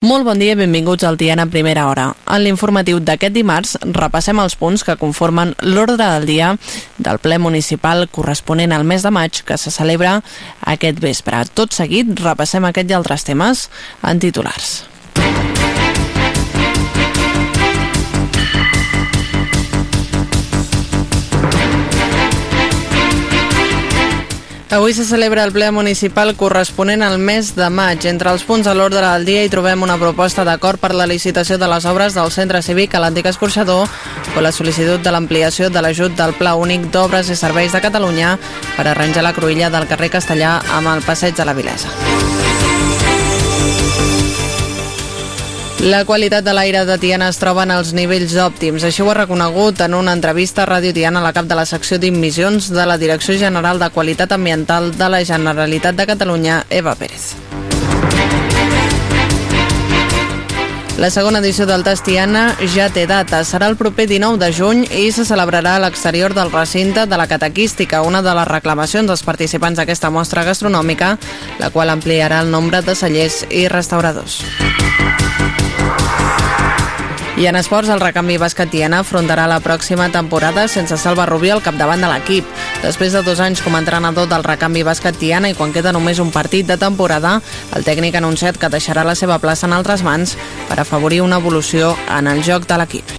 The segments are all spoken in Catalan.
Molt bon dia i benvinguts al Tiana Primera Hora. En l'informatiu d'aquest dimarts repassem els punts que conformen l'ordre del dia del ple municipal corresponent al mes de maig que se celebra aquest vespre. Tot seguit repassem aquest i altres temes en titulars. Avui se celebra el ple municipal corresponent al mes de maig. Entre els punts a l'ordre del dia hi trobem una proposta d'acord per la licitació de les obres del centre cívic a l'antic escorxador o la sol·licitud de l'ampliació de l'ajut del Pla Únic d'Obres i Serveis de Catalunya per arranjar la cruïlla del carrer Castellà amb el passeig de la Vilesa. La qualitat de l'aire de Tiana es troba en els nivells òptims. Així ho ha reconegut en una entrevista a Ràdio Tiana la cap de la secció d'immissions de la Direcció General de Qualitat Ambiental de la Generalitat de Catalunya, Eva Pérez. La segona edició del Tast Tiana ja té data. Serà el proper 19 de juny i se celebrarà a l'exterior del recinte de la cataquística, una de les reclamacions dels participants d'aquesta mostra gastronòmica, la qual ampliarà el nombre de cellers i restauradors. I en esports, el recanvi basquetiana afrontarà la pròxima temporada sense Salva Rubí al capdavant de l'equip. Després de dos anys com a entrenador del recanvi basquetiana i quan queda només un partit de temporada, el tècnic ha anunciat que deixarà la seva plaça en altres mans per afavorir una evolució en el joc de l'equip.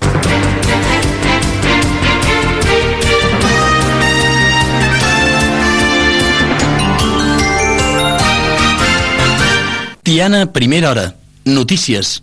Tiana, primera hora. Notícies.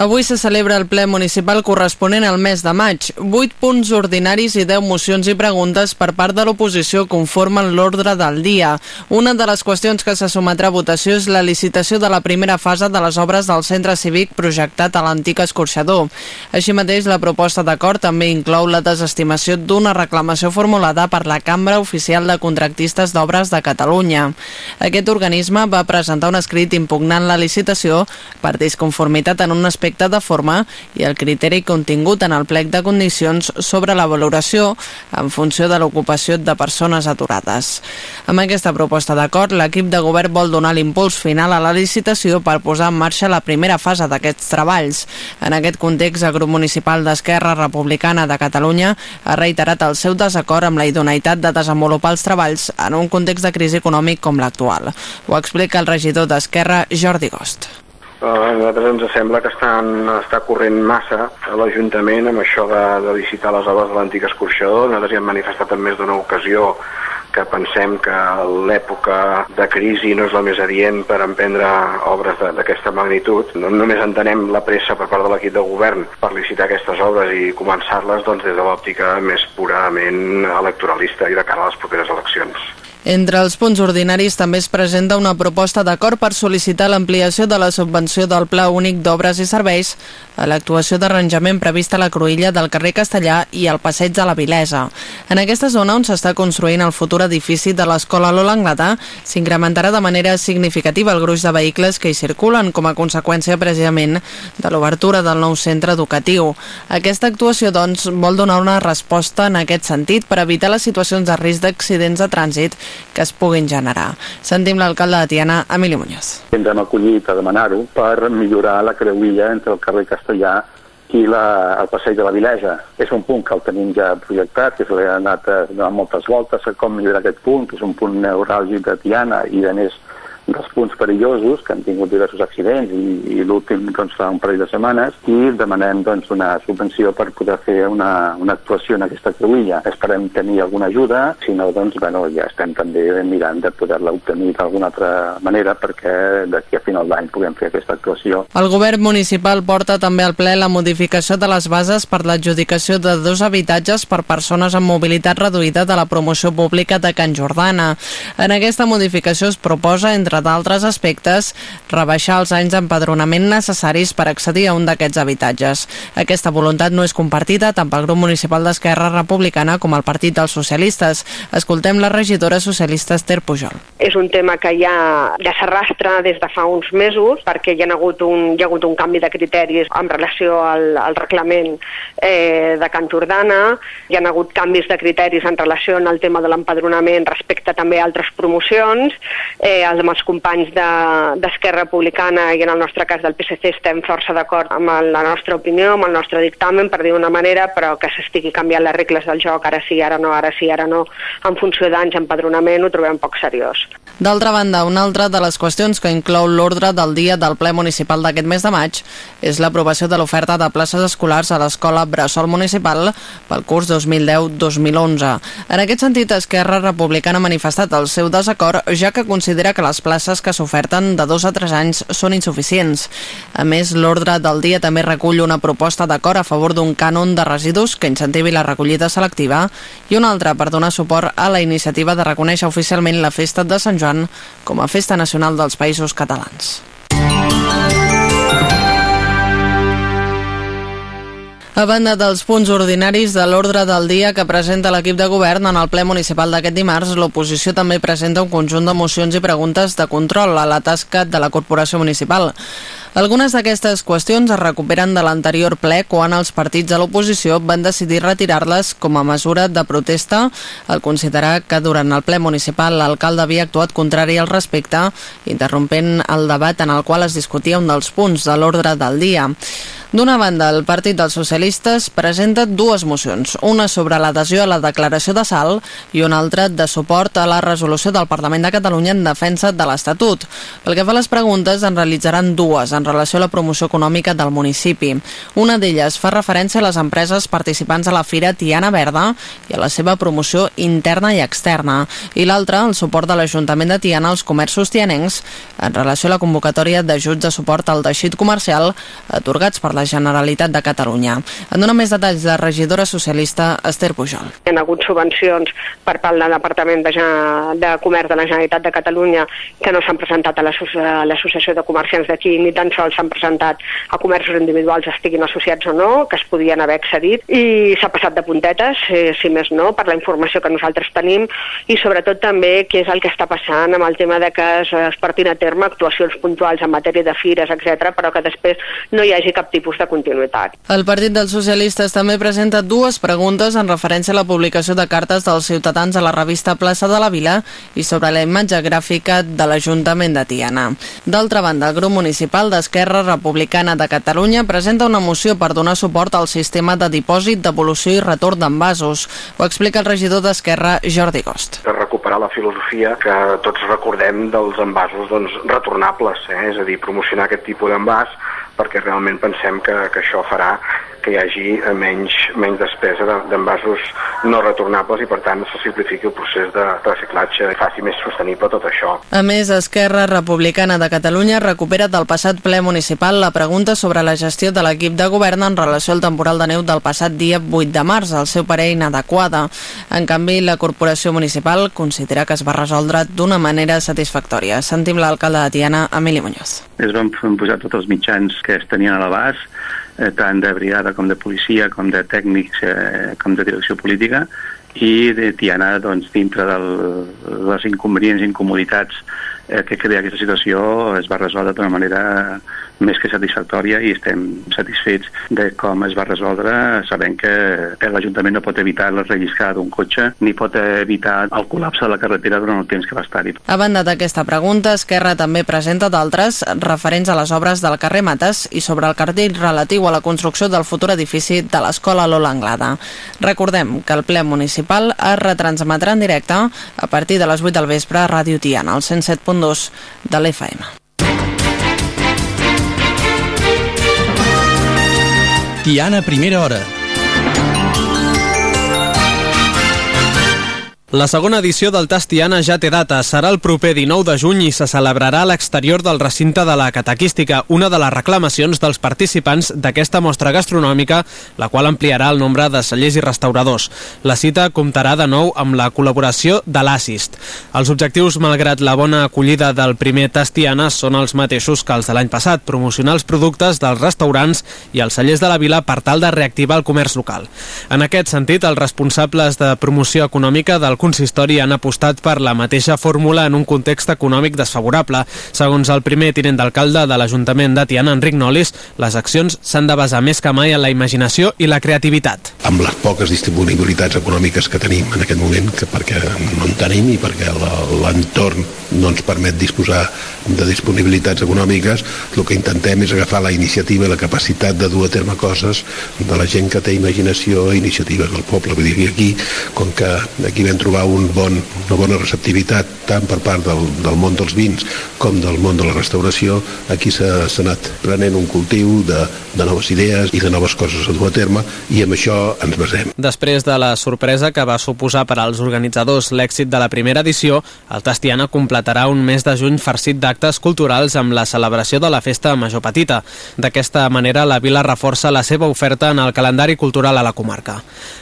Avui se celebra el ple municipal corresponent al mes de maig. 8 punts ordinaris i 10 mocions i preguntes per part de l'oposició conformen l'ordre del dia. Una de les qüestions que se sometrà a votació és la licitació de la primera fase de les obres del centre cívic projectat a l'antic escorxador. Així mateix, la proposta d'acord també inclou la desestimació d'una reclamació formulada per la Cambra Oficial de Contractistes d'Obres de Catalunya. Aquest organisme va presentar un escrit impugnant la licitació per disconformitat en un aspecte aspecte de forma i el criteri contingut en el plec de condicions sobre la valoració en funció de l'ocupació de persones aturades. Amb aquesta proposta d'acord, l'equip de govern vol donar l'impuls final a la licitació per posar en marxa la primera fase d'aquests treballs. En aquest context, el grup municipal d'Esquerra Republicana de Catalunya ha reiterat el seu desacord amb la idoneïtat de desenvolupar els treballs en un context de crisi econòmic com l'actual. Ho explica el regidor d'Esquerra, Jordi Gost. A nosaltres ens sembla que estan, està corrent massa a l'Ajuntament amb això de, de licitar les obres de l'antic escorxador. Nosaltres ja hem manifestat en més d'una ocasió que pensem que l'època de crisi no és la més adient per emprendre obres d'aquesta magnitud. No només entenem la pressa per part de l'equip de govern per licitar aquestes obres i començar-les doncs, des de l'òptica més purament electoralista i de cara a les properes eleccions. Entre els punts ordinaris també es presenta una proposta d'acord per sol·licitar l'ampliació de la subvenció del Pla Únic d'Obres i Serveis a l'actuació d'arranjament prevista a la cruïlla del carrer Castellà i al passeig de la Vilesa. En aquesta zona on s'està construint el futur edifici de l'Escola Lola Anglada s'incrementarà de manera significativa el gruix de vehicles que hi circulen com a conseqüència precisament de l'obertura del nou centre educatiu. Aquesta actuació, doncs, vol donar una resposta en aquest sentit per evitar les situacions de risc d'accidents de trànsit que es puguin generar. Sentim l'alcalde de Tiana, Emili Muñoz. Ens hem acollit a demanar-ho per millorar la creuilla entre el carrer Castellà i la, el passeig de la Vilesa. És un punt que el tenim ja projectat, que se li ha anat a donar moltes voltes com millorar aquest punt, que és un punt neuràlgic de Tiana i de més dels punts perillosos, que han tingut diversos accidents i, i l'últim doncs, fa un parell de setmanes, i demanem doncs, una subvenció per poder fer una, una actuació en aquesta cruïlla. Esperem tenir alguna ajuda, si no, doncs, bueno, ja estem també mirant de poder-la obtenir d'alguna altra manera perquè d'aquí a final d'any puguem fer aquesta actuació. El govern municipal porta també al ple la modificació de les bases per l'adjudicació de dos habitatges per persones amb mobilitat reduïda de la promoció pública de Can Jordana. En aquesta modificació es proposa, entre d'altres aspectes, rebaixar els anys d'empadronament necessaris per accedir a un d'aquests habitatges. Aquesta voluntat no és compartida tant pel grup municipal d'Esquerra Republicana com el Partit dels Socialistes. Escoltem la regidora socialista Esther Pujol. És un tema que ja, ja s'arrastra des de fa uns mesos perquè hi ha hagut un, hi ha hagut un canvi de criteris en relació al, al reglament eh, de Can Jordana, hi ha hagut canvis de criteris en relació al tema de l'empadronament respecte també a altres promocions, eh, amb els companys d'Esquerra de, Republicana i en el nostre cas del PSC estem força d'acord amb la nostra opinió, amb el nostre dictamen, per dir una manera, però que s'estigui canviant les regles del joc, ara sí, ara no, ara sí, ara no, en funció d'anys, empadronament, ho trobem poc seriós. D'altra banda, una altra de les qüestions que inclou l'ordre del dia del ple municipal d'aquest mes de maig és l'aprovació de l'oferta de places escolars a l'escola Bressol Municipal pel curs 2010-2011. En aquest sentit, Esquerra Republicana ha manifestat el seu desacord, ja que considera que les places que s'oferten de dos a tres anys són insuficients. A més, l'ordre del dia també recull una proposta d'acord a favor d'un cànon de residus que incentivi la recollida selectiva i una altra per donar suport a la iniciativa de reconèixer oficialment la festa de Sant Joan com a festa nacional dels països catalans. A banda dels punts ordinaris de l'ordre del dia que presenta l'equip de govern en el ple municipal d'aquest dimarts, l'oposició també presenta un conjunt de mocions i preguntes de control a la tasca de la corporació municipal. Algunes d'aquestes qüestions es recuperen de l'anterior ple quan els partits de l'oposició van decidir retirar-les com a mesura de protesta al considerar que durant el ple municipal l'alcalde havia actuat contrari al respecte, interrompent el debat en el qual es discutia un dels punts de l'ordre del dia. D'una banda, el Partit dels Socialistes presenta dues mocions, una sobre l'adhesió a la declaració de Sal i una altra de suport a la resolució del Parlament de Catalunya en defensa de l'Estatut. Pel que fa a les preguntes, en realitzaran dues relació a la promoció econòmica del municipi. Una d'elles fa referència a les empreses participants a la Fira Tiana Verda i a la seva promoció interna i externa, i l'altra, el suport de l'Ajuntament de Tiana als comerços tianencs en relació a la convocatòria d'ajuts de suport al teixit comercial atorgats per la la Generalitat de Catalunya. En dona més detalls de regidora socialista Esther Pujol. Hi ha hagut subvencions per part del Departament de, de Comerç de la Generalitat de Catalunya que no s'han presentat a l'Associació de Comerciants d'aquí ni tan sols s'han presentat a comerços individuals estiguin associats o no, que es podien haver accedit i s'ha passat de puntetes, eh, si més no, per la informació que nosaltres tenim i sobretot també què és el que està passant amb el tema de que es, es portin a terme actuacions puntuals en matèria de fires, etc, però que després no hi hagi cap tipus de continuïtat. El Partit dels Socialistes també presenta dues preguntes en referència a la publicació de cartes dels ciutadans a la revista Plaça de la Vila i sobre la imatge gràfica de l'Ajuntament de Tiana. D'altra banda, el grup municipal d'Esquerra Republicana de Catalunya presenta una moció per donar suport al sistema de dipòsit, devolució i retorn d'envasos. Ho explica el regidor d'Esquerra, Jordi Gost. De recuperar la filosofia que tots recordem dels envasos doncs, retornables, eh? és a dir, promocionar aquest tipus d'envàs perquè realment pensem que, que això farà que hi hagi menys, menys despesa d'envasos no retornables i per tant se simplifiqui el procés de reciclatge i faci més sostenible tot això. A més, Esquerra Republicana de Catalunya recupera del passat ple municipal la pregunta sobre la gestió de l'equip de govern en relació al temporal de neu del passat dia 8 de març, al seu parer inadequada. En canvi, la corporació municipal considera que es va resoldre d'una manera satisfactòria. Sentim l'alcalde de Tiana, Emili Muñoz. Es van posar tots els mitjans que es tenien a l'abast eh, tant de brigada com de policia, com de tècnics, eh, com de direcció política, i de Tiana, doncs, dintre de les inconvenients i incomoditats eh, que crea aquesta situació, es va resoldre d'una manera més que satisfactòria i estem satisfets de com es va resoldre sabent que l'Ajuntament no pot evitar la relliscada d'un cotxe ni pot evitar el col·lapse de la carretera durant el temps que va estar-hi. A banda d'aquesta pregunta, Esquerra també presenta d'altres referents a les obres del carrer Mates i sobre el cartell relatiu a la construcció del futur edifici de l'Escola Lola Anglada. Recordem que el ple municipal es retransmetrà en directe a partir de les 8 del vespre a Ràdio Tiana, al 107.2 de l'FM. Tiana Primera Hora La segona edició del Tastiana ja té data. Serà el proper 19 de juny i se celebrarà a l'exterior del recinte de la Catequística, una de les reclamacions dels participants d'aquesta mostra gastronòmica, la qual ampliarà el nombre de cellers i restauradors. La cita comptarà de nou amb la col·laboració de l'Assist. Els objectius, malgrat la bona acollida del primer Tastiana, són els mateixos que els de l'any passat, promocionar els productes dels restaurants i els cellers de la vila per tal de reactivar el comerç local. En aquest sentit, els responsables de promoció econòmica del consistori han apostat per la mateixa fórmula en un context econòmic desfavorable. Segons el primer tinent d'alcalde de l'Ajuntament de Tiana, Enric Nolis, les accions s'han de basar més que mai en la imaginació i la creativitat. Amb les poques disponibilitats econòmiques que tenim en aquest moment, que perquè no en tenim i perquè l'entorn no ens permet disposar de disponibilitats econòmiques, el que intentem és agafar la iniciativa i la capacitat de dur a terme coses de la gent que té imaginació i iniciatives del poble. Vull dir aquí, com que aquí vam trobar un bon, una bona receptivitat tant per part del, del món dels vins com del món de la restauració, aquí s'ha anat prenent un cultiu de, de noves idees i de noves coses a dur a terme i amb això ens basem. Després de la sorpresa que va suposar per als organitzadors l'èxit de la primera edició, el Tastiana completarà un mes de juny farcit d'actes culturals amb la celebració de la Festa Major Petita. D'aquesta manera, la vila reforça la seva oferta en el calendari cultural a la comarca.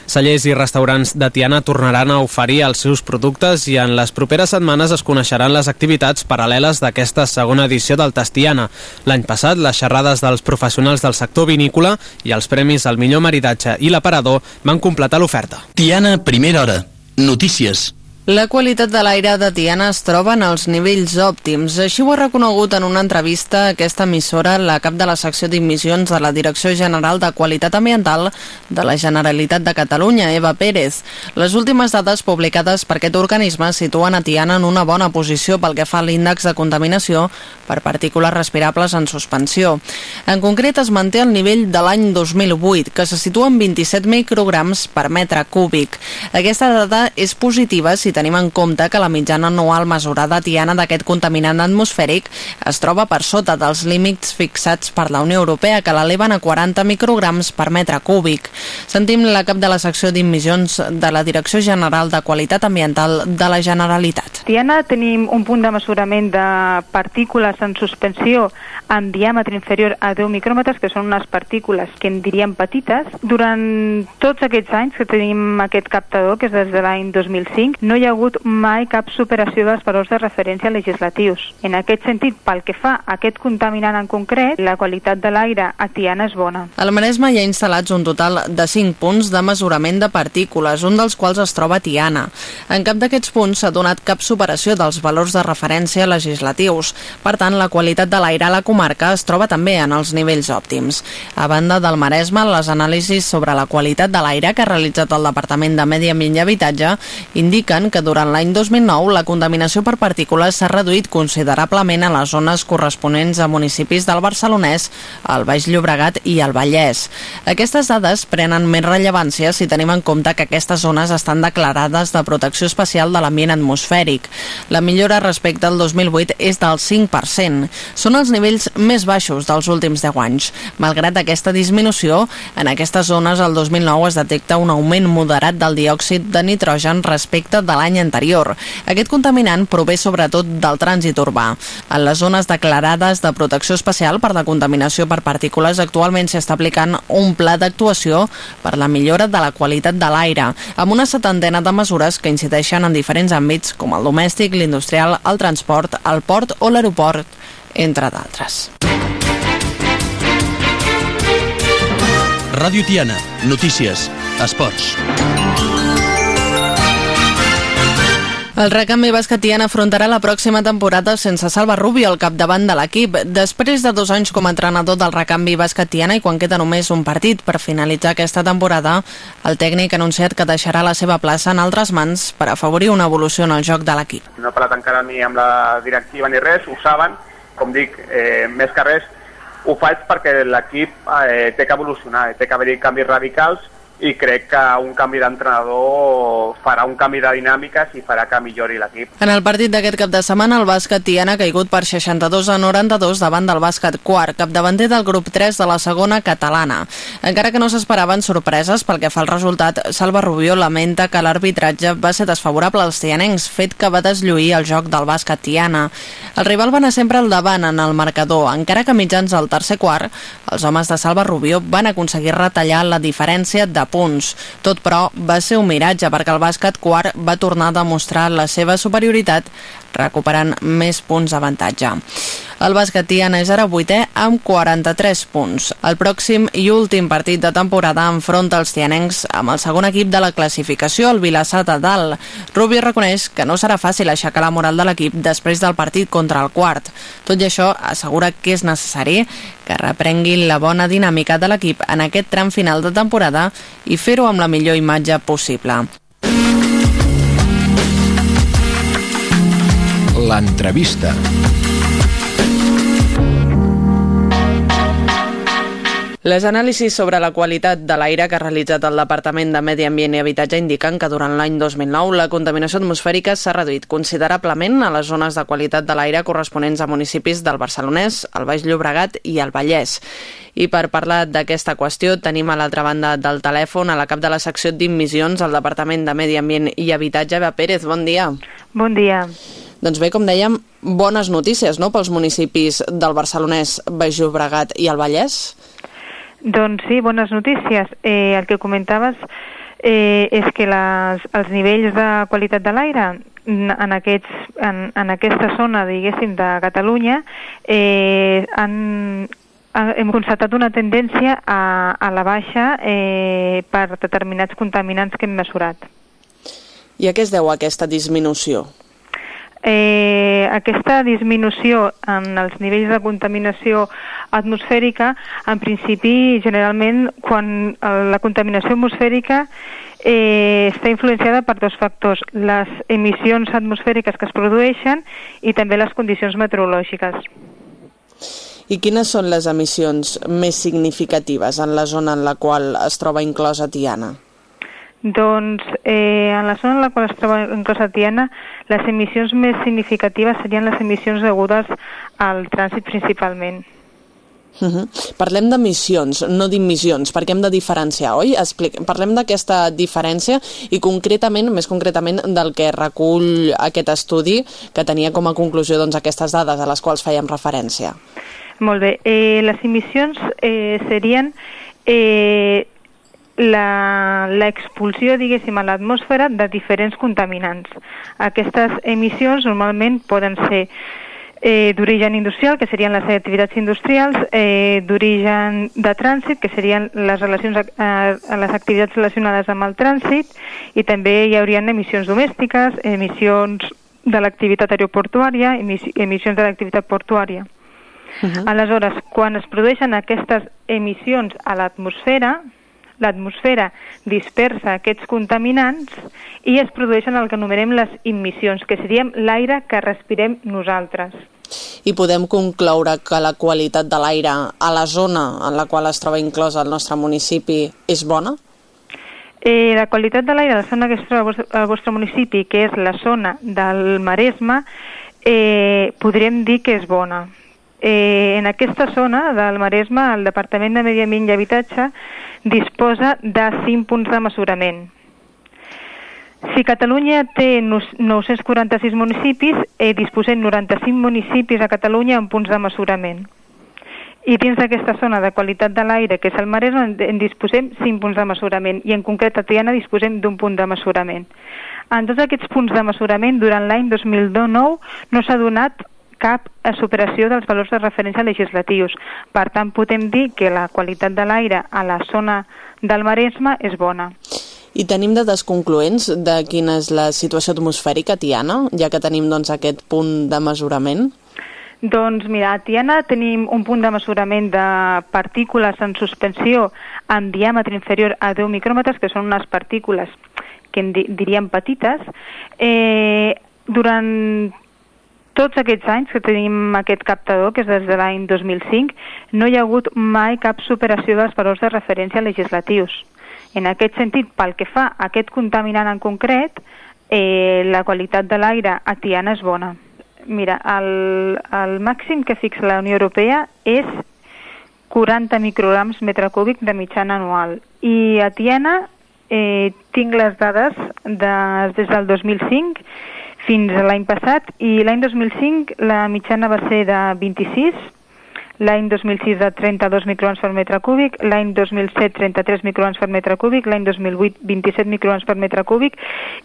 Cellers i restaurants de Tiana tornaran a oferir els seus productes i en les properes setmanes es coneixeran les activitats paral·leles d'aquesta segona edició del Tastiana. L'any passat, les xerrades dels professionals del sector vinícola i els premis al millor maridatge i l'aparador van completar l'oferta. Tiana, primera hora. Notícies. La qualitat de l'aire de Tiana es troba en els nivells òptims. Així ho ha reconegut en una entrevista a aquesta emissora la cap de la secció d'immissions de la Direcció General de Qualitat Ambiental de la Generalitat de Catalunya, Eva Pérez. Les últimes dades publicades per aquest organisme situen a Tiana en una bona posició pel que fa a l'índex de contaminació per partícules respirables en suspensió. En concret, es manté el nivell de l'any 2008, que se situa en 27 micrograms per metre cúbic. Aquesta dada és positiva si tenim en compte que la mitjana anual mesurada tiana d'aquest contaminant atmosfèric es troba per sota dels límits fixats per la Unió Europea, que l'eleven a 40 micrograms per metre cúbic. Sentim la cap de la secció d'immissions de la Direcció General de Qualitat Ambiental de la Generalitat. Tiana tenim un punt de mesurament de partícules en suspensió amb diàmetre inferior a 10 micròmetres, que són unes partícules que en diríem petites. Durant tots aquests anys que tenim aquest captador, que és des de l'any 2005, no hi ha hagut mai cap superació dels valors de referència legislatius. En aquest sentit, pel que fa a aquest contaminant en concret, la qualitat de l'aire a Tiana és bona. Al Maresme hi ha instal·lats un total de 5 punts de mesurament de partícules, un dels quals es troba a Tiana. En cap d'aquests punts s'ha donat cap superació dels valors de referència legislatius. Per tant, la qualitat de l'aire a la comarca es troba també en els nivells òptims. A banda del Maresme, les anàlisis sobre la qualitat de l'aire que ha realitzat el Departament de Medi Ambient i Habitatge indiquen que durant l'any 2009 la contaminació per partícules s'ha reduït considerablement a les zones corresponents a municipis del Barcelonès, el Baix Llobregat i el Vallès. Aquestes dades prenen més rellevància si tenim en compte que aquestes zones estan declarades de protecció especial de l'ambient atmosfèric. La millora respecte al 2008 és del 5%. Són els nivells més baixos dels últims 10 anys. Malgrat aquesta disminució, en aquestes zones el 2009 es detecta un augment moderat del diòxid de nitrogen respecte de l'any anterior. Aquest contaminant prové sobretot del trànsit urbà. En les zones declarades de protecció especial per la contaminació per partícules actualment s'està aplicant un pla d'actuació per la millora de la qualitat de l'aire, amb una setantena de mesures que incideixen en diferents àmbits com el domèstic, l'industrial, el transport, el port o l'aeroport, entre d'altres. Ràdio Tiana. Notícies. Esports. El recanvi basquetian afrontarà la pròxima temporada sense Salva Rubio al capdavant de l'equip. Després de dos anys com a entrenador del recanvi basquetiana i quan queda només un partit per finalitzar aquesta temporada, el tècnic ha anunciat que deixarà la seva plaça en altres mans per afavorir una evolució en el joc de l'equip. No he parlat encara ni amb la directiva ni res, ho saben. Com dic, eh, més que res, ho faig perquè l'equip eh, té que evolucionar, té que haver-hi canvis radicals i crec que un canvi d'entrenador farà un canvi de dinàmiques i farà que millori l'equip. En el partit d'aquest cap de setmana, el bàsquet Tiana ha caigut per 62 a 92 davant del bàsquet quart, capdavanter del grup 3 de la segona catalana. Encara que no s'esperaven sorpreses pel que fa al resultat, Salva Rubió lamenta que l'arbitratge va ser desfavorable als tianencs, fet que va deslluir el joc del bàsquet Tiana. El rival va anar sempre al davant en el marcador, encara que mitjans al tercer quart, els homes de Salva Rubió van aconseguir retallar la diferència de punts. Tot, però, va ser un miratge perquè el bàsquet quart va tornar a demostrar la seva superioritat recuperant més punts d'avantatge. El bàsquet Tiana és ara vuitè amb 43 punts. El pròxim i últim partit de temporada enfronta els tianencs amb el segon equip de la classificació, el Vilassar de Dalt. Rubio reconeix que no serà fàcil aixecar la moral de l'equip després del partit contra el quart. Tot i això, assegura que és necessari que reprenguin la bona dinàmica de l'equip en aquest tram final de temporada i fer-ho amb la millor imatge possible. L'entrevista. Les anàlisis sobre la qualitat de l'aire que ha realitzat el Departament de Medi Ambient i Habitatge indiquen que durant l'any 2009 la contaminació atmosfèrica s'ha reduït considerablement a les zones de qualitat de l'aire corresponents a municipis del Barcelonès, el Baix Llobregat i el Vallès. I per parlar d'aquesta qüestió tenim a l'altra banda del telèfon a la cap de la secció d'immissions al Departament de Medi Ambient i Habitatge, Eva Pérez. Bon dia. Bon dia. Doncs bé, com dèiem, bones notícies no?, pels municipis del Barcelonès, Baix Llobregat i el Vallès. Doncs sí, bones notícies. Eh, el que comentaves eh, és que les, els nivells de qualitat de l'aire en, aquests, en, en aquesta zona, diguéssim, de Catalunya, eh, han, hem constatat una tendència a, a la baixa eh, per determinats contaminants que hem mesurat. I a què es deu aquesta disminució? Eh, aquesta disminució en els nivells de contaminació atmosfèrica, en principi, generalment, quan la contaminació atmosfèrica eh, està influenciada per dos factors, les emissions atmosfèriques que es produeixen i també les condicions meteorològiques. I quines són les emissions més significatives en la zona en la qual es troba inclosa Tiana? Doncs eh, en la zona en la qual es troba inclosa Tiana, les emissions més significatives serien les emissions degudes al trànsit principalment. Uh -huh. Parlem d'emissions, no d'immissions, perquè hem de diferenciar, oi? Explic Parlem d'aquesta diferència i concretament, més concretament, del que recull aquest estudi que tenia com a conclusió doncs, aquestes dades a les quals fèiem referència. Molt bé. Eh, les emissions eh, serien eh, l'expulsió, diguéssim, a l'atmosfera de diferents contaminants. Aquestes emissions normalment poden ser eh, d'origen industrial, que serien les activitats industrials, eh, d'origen de trànsit, que serien les, relacions, eh, les activitats relacionades amb el trànsit, i també hi haurien emissions domèstiques, emissions de l'activitat aeroportuària, emissions de l'activitat portuària. Uh -huh. Aleshores, quan es produeixen aquestes emissions a l'atmosfera, l'atmosfera dispersa aquests contaminants i es produeixen el que anomenem les emissions, que serien l'aire que respirem nosaltres. I podem concloure que la qualitat de l'aire a la zona en la qual es troba inclosa el nostre municipi és bona? Eh, la qualitat de l'aire a la zona que es troba al vostre municipi, que és la zona del Maresme, eh, podríem dir que és bona. Eh, en aquesta zona del Maresme, el Departament de Medi Ambient i Habitatge disposa de 5 punts de mesurament. Si Catalunya té 946 municipis, eh, disposem 95 municipis a Catalunya amb punts de mesurament. I dins d'aquesta zona de qualitat de l'aire, que és el Maresme, en disposem 5 punts de mesurament i en concret a Tiana disposem d'un punt de mesurament. En tots aquests punts de mesurament, durant l'any 2009 no s'ha donat cap superació dels valors de referència legislatius. Per tant, podem dir que la qualitat de l'aire a la zona del Maresme és bona. I tenim dades concloents de quina és la situació atmosfèrica, Tiana, ja que tenim doncs, aquest punt de mesurament? Doncs mira, a Tiana tenim un punt de mesurament de partícules en suspensió amb diàmetre inferior a 10 micròmetres, que són unes partícules que en diríem petites. Eh, durant tots aquests anys que tenim aquest captador, que és des de l'any 2005, no hi ha hagut mai cap superació dels valors de referència legislatius. En aquest sentit, pel que fa a aquest contaminant en concret, eh, la qualitat de l'aire a Tiana és bona. Mira, el, el màxim que fixa la Unió Europea és 40 micrograms metre cúbic de mitjana anual. I a Tiana eh, tinc les dades de, des del 2005 fins a l'any passat i l'any 2005 la mitjana va ser de 26, l'any 2006 de 32 microns per metre cúbic, l'any 2007 33 microns per metre cúbic, l'any 2008 27 microns per metre cúbic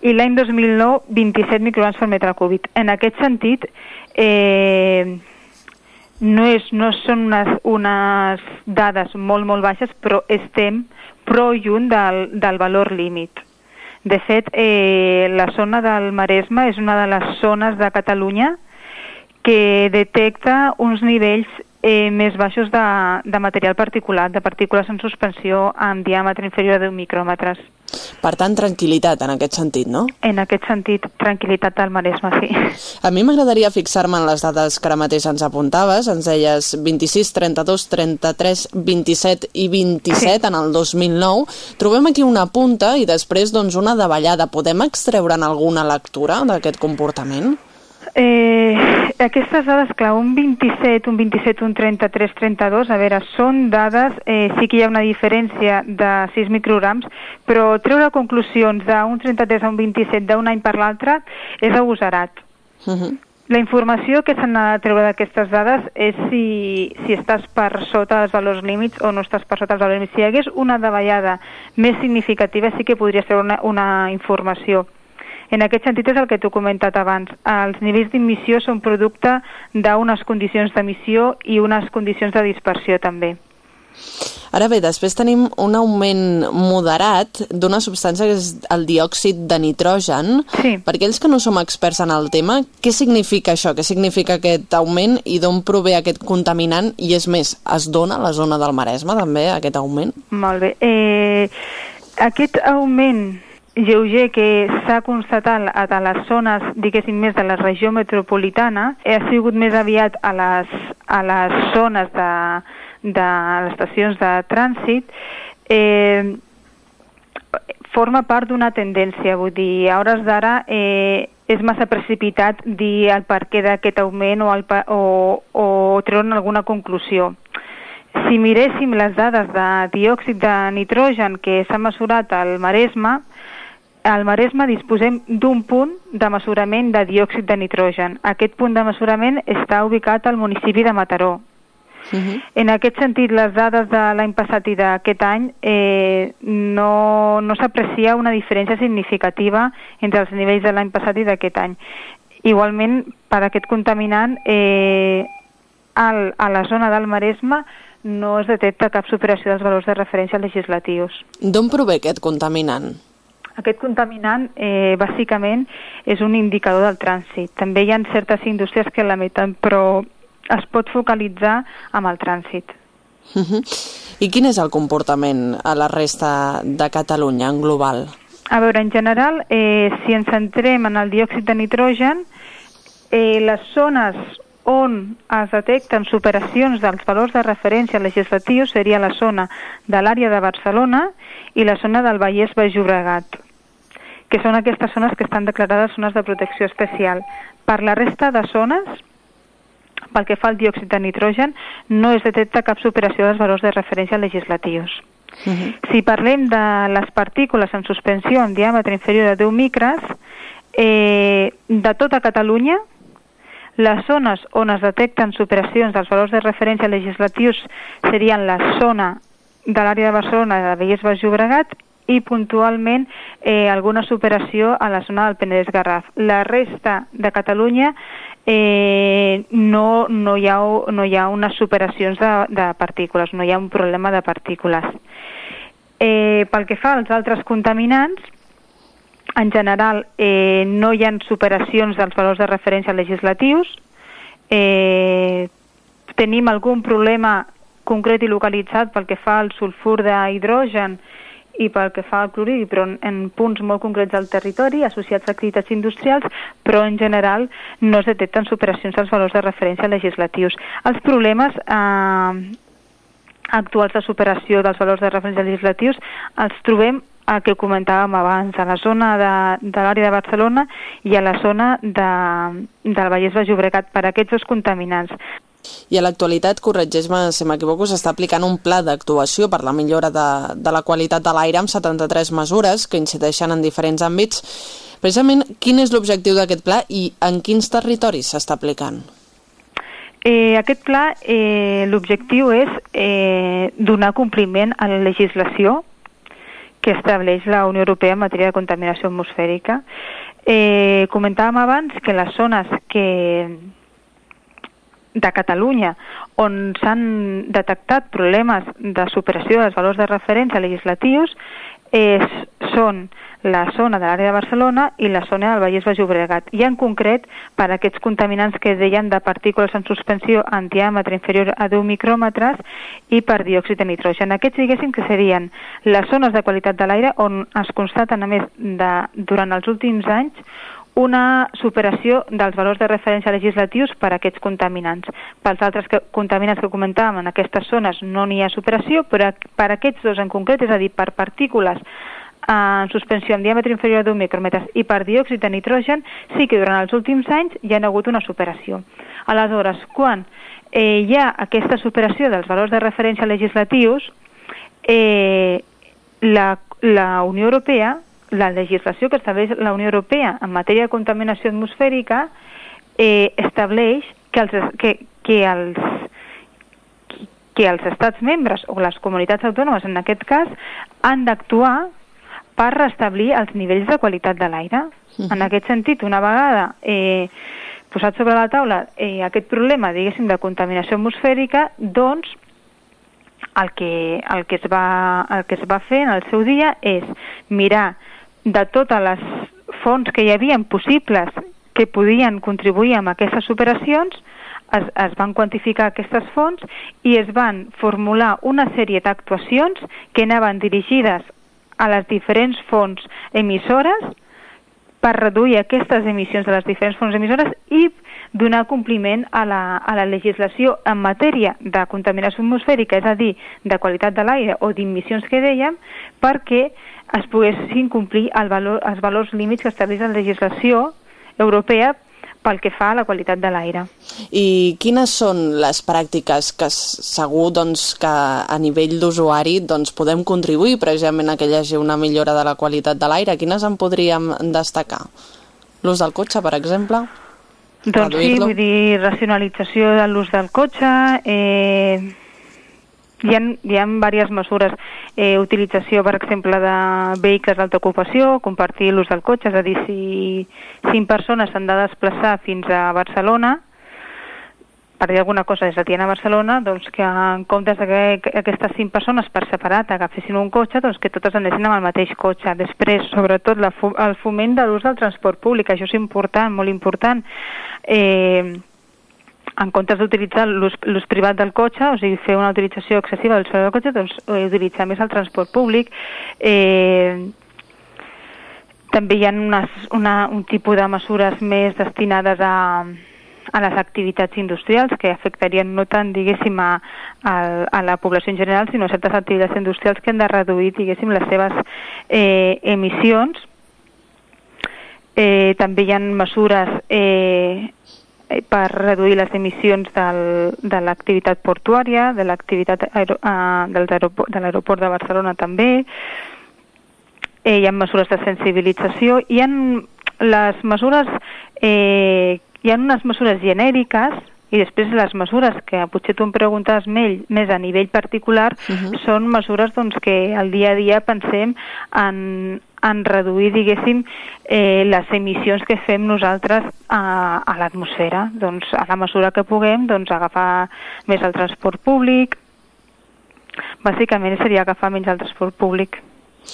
i l'any 2009 27 microns per metre cúbic. En aquest sentit, eh, no, és, no són unes, unes dades molt, molt baixes, però estem prou lluny del, del valor límit. De fet, eh, la zona del Maresme és una de les zones de Catalunya que detecta uns nivells eh, més baixos de, de material particulat, de partícules en suspensió amb diàmetre inferior a 10 micròmetres. Per tant, tranquil·litat en aquest sentit, no? En aquest sentit, tranquil·litat del Maresme, sí. A mi m'agradaria fixar-me en les dades que ara mateix ens apuntaves. Ens deies 26, 32, 33, 27 i 27 sí. en el 2009. Trobem aquí una punta i després doncs, una davallada. Podem extreure'n alguna lectura d'aquest comportament? Eh, aquestes dades, clar, un 27, un 27, un 33, 32, a veure, són dades, eh, sí que hi ha una diferència de 6 micrograms, però treure conclusions d'un 33 a un 27 d'un any per l'altre és agosarat. Uh -huh. La informació que s'ha de treure d'aquestes dades és si, si estàs per sota dels valors límits o no estàs per sota dels valors límits. Si hi hagués una davallada més significativa sí que podries treure una, una informació. En aquest sentit és el que t'ho comentat abans. Els nivells d'emissió són producte d'unes condicions d'emissió i unes condicions de dispersió també. Ara bé, després tenim un augment moderat d'una substància que és el diòxid de nitrogen. Sí. Per aquells que no som experts en el tema, què significa això? Què significa aquest augment i d'on prové aquest contaminant? I és més, es dona a la zona del Maresme també aquest augment? Molt bé. Eh, aquest augment lleuger que s'ha constatat a, a les zones, diguéssim, més de la regió metropolitana, ha sigut més aviat a les, a les zones de, de les estacions de trànsit, eh, forma part d'una tendència, vull dir, a hores d'ara eh, és massa precipitat dir el perquè d'aquest augment o, el, o, o treure'n alguna conclusió. Si miréssim les dades de diòxid de nitrogen que s'ha mesurat al Maresme, al Maresme disposem d'un punt de mesurament de diòxid de nitrogen. Aquest punt de mesurament està ubicat al municipi de Mataró. Uh -huh. En aquest sentit, les dades de l'any passat i d'aquest any eh, no, no s'aprecia una diferència significativa entre els nivells de l'any passat i d'aquest any. Igualment, per aquest contaminant, eh, al, a la zona del Maresme no es detecta cap superació dels valors de referència legislatius. D'on prové aquest contaminant? Aquest contaminant, eh, bàsicament, és un indicador del trànsit. També hi ha certes indústries que l'emeten, però es pot focalitzar amb el trànsit. Uh -huh. I quin és el comportament a la resta de Catalunya en global? A veure, en general, eh, si ens centrem en el diòxid de nitrogen, eh, les zones on es detecten superacions dels valors de referència legislatius seria la zona de l'àrea de Barcelona i la zona del Vallès Baix Llobregat, que són aquestes zones que estan declarades zones de protecció especial. Per la resta de zones, pel que fa al diòxid de nitrogen, no es detecta cap superació dels valors de referència legislatius. Uh -huh. Si parlem de les partícules en suspensió amb diàmetre inferior a 10 micres, eh, de tota Catalunya, les zones on es detecten superacions dels valors de referència legislatius serien la zona de l'àrea de Barcelona de Vallès Baix Llobregat i puntualment eh, alguna superació a la zona del Penedès Garraf. La resta de Catalunya eh, no, no, hi ha, no hi ha unes superacions de, de partícules, no hi ha un problema de partícules. Eh, pel que fa als altres contaminants, en general eh, no hi ha superacions dels valors de referència legislatius, eh, tenim algun problema concret i localitzat pel que fa al sulfur d'hidrogen i pel que fa al cloridi, però en, punts molt concrets del territori, associats a activitats industrials, però en general no es detecten superacions dels valors de referència legislatius. Els problemes eh, actuals de superació dels valors de referència legislatius els trobem el que comentàvem abans, a la zona de, de l'àrea de Barcelona i a la zona de, del Vallès Llobregat per aquests dos contaminants. I a l'actualitat, corregeix-me si m'equivoco, s'està aplicant un pla d'actuació per la millora de, de la qualitat de l'aire amb 73 mesures que incideixen en diferents àmbits. Precisament, quin és l'objectiu d'aquest pla i en quins territoris s'està aplicant? Eh, aquest pla, eh, l'objectiu és eh, donar compliment a la legislació que estableix la Unió Europea en matèria de contaminació atmosfèrica. Eh, comentàvem abans que les zones que de Catalunya on s'han detectat problemes de superació dels valors de referència legislatius eh, són la zona de l'àrea de Barcelona i la zona del Vallès Baix Llobregat. I en concret, per aquests contaminants que deien de partícules en suspensió en diàmetre inferior a 10 micròmetres i per diòxid de nitrogen. Aquests diguéssim que serien les zones de qualitat de l'aire on es constaten, a més, de, durant els últims anys, una superació dels valors de referència legislatius per a aquests contaminants. Pels altres que, contaminants que comentàvem, en aquestes zones no n'hi ha superació, però per aquests dos en concret, és a dir, per partícules en suspensió amb diàmetre inferior a 10 micròmetres i per diòxid de nitrogen, sí que durant els últims anys hi ha hagut una superació. Aleshores, quan eh, hi ha aquesta superació dels valors de referència legislatius, eh, la, la Unió Europea, la legislació que estableix la Unió Europea en matèria de contaminació atmosfèrica eh, estableix que els, que, que els que els estats membres o les comunitats autònomes, en aquest cas, han d'actuar per restablir els nivells de qualitat de l'aire. -huh. En aquest sentit, una vegada eh, posat sobre la taula eh, aquest problema, diguéssim, de contaminació atmosfèrica, doncs el que, el, que es va, el que es va fer en el seu dia és mirar de totes les fonts que hi havia possibles que podien contribuir amb aquestes operacions, es, es van quantificar aquestes fonts i es van formular una sèrie d'actuacions que anaven dirigides a les diferents fonts emissores per reduir aquestes emissions de les diferents fonts emissores i donar compliment a la, a la legislació en matèria de contaminació atmosfèrica, és a dir, de qualitat de l'aire o d'emissions que dèiem, perquè es poguessin complir el valor, els valors límits que estableix la legislació europea pel que fa a la qualitat de l'aire. I quines són les pràctiques que segur doncs, que a nivell d'usuari doncs, podem contribuir precisament a que hi hagi una millora de la qualitat de l'aire? Quines en podríem destacar? L'ús del cotxe, per exemple? Doncs sí, vull dir, racionalització de l'ús del cotxe, eh, hi ha, hi ha diverses mesures. Eh, utilització, per exemple, de vehicles d'alta ocupació, compartir l'ús del cotxe, és a dir, si cinc persones s'han de desplaçar fins a Barcelona, per dir alguna cosa des de Tiana a Barcelona, doncs que en comptes de que aquestes cinc persones per separat agafessin un cotxe, doncs que totes anessin amb el mateix cotxe. Després, sobretot, la, el foment de l'ús del transport públic, això és important, molt important. Eh, en comptes d'utilitzar l'ús privat del cotxe, o sigui, fer una utilització excessiva del del cotxe, doncs eh, utilitzar més el transport públic. Eh, també hi ha unes, una, un tipus de mesures més destinades a, a les activitats industrials que afectarien no tant, diguéssim, a, a, a la població en general, sinó a certes activitats industrials que han de reduir, diguéssim, les seves eh, emissions. Eh, també hi ha mesures Eh, per reduir les emissions del, de l'activitat portuària, de l'activitat uh, de l'aeroport de Barcelona també. Eh, hi ha mesures de sensibilització, hi ha les mesures, eh, hi ha unes mesures genèriques i després les mesures que potser tu em preguntes més, més a nivell particular uh -huh. són mesures doncs, que al dia a dia pensem en, en reduir, diguéssim, eh, les emissions que fem nosaltres a, a l'atmosfera. Doncs a la mesura que puguem, doncs agafar més el transport públic. Bàsicament seria agafar menys el transport públic.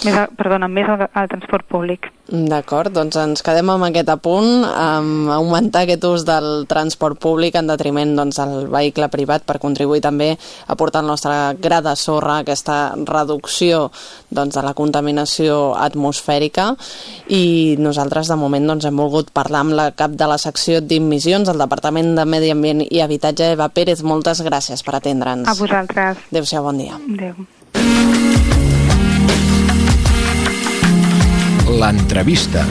Més, perdona, més al, al transport públic. D'acord, doncs ens quedem amb aquest apunt, amb augmentar aquest ús del transport públic en detriment doncs, del vehicle privat per contribuir també a portar el nostre gra de sorra a aquesta reducció doncs, de la contaminació atmosfèrica i nosaltres de moment doncs, hem volgut parlar amb la cap de la secció d'immissions del Departament de Medi Ambient i Habitatge, Eva Pérez. Moltes gràcies per atendre'ns. A vosaltres. Adéu-siau, bon dia. Adéu. L'entrevista.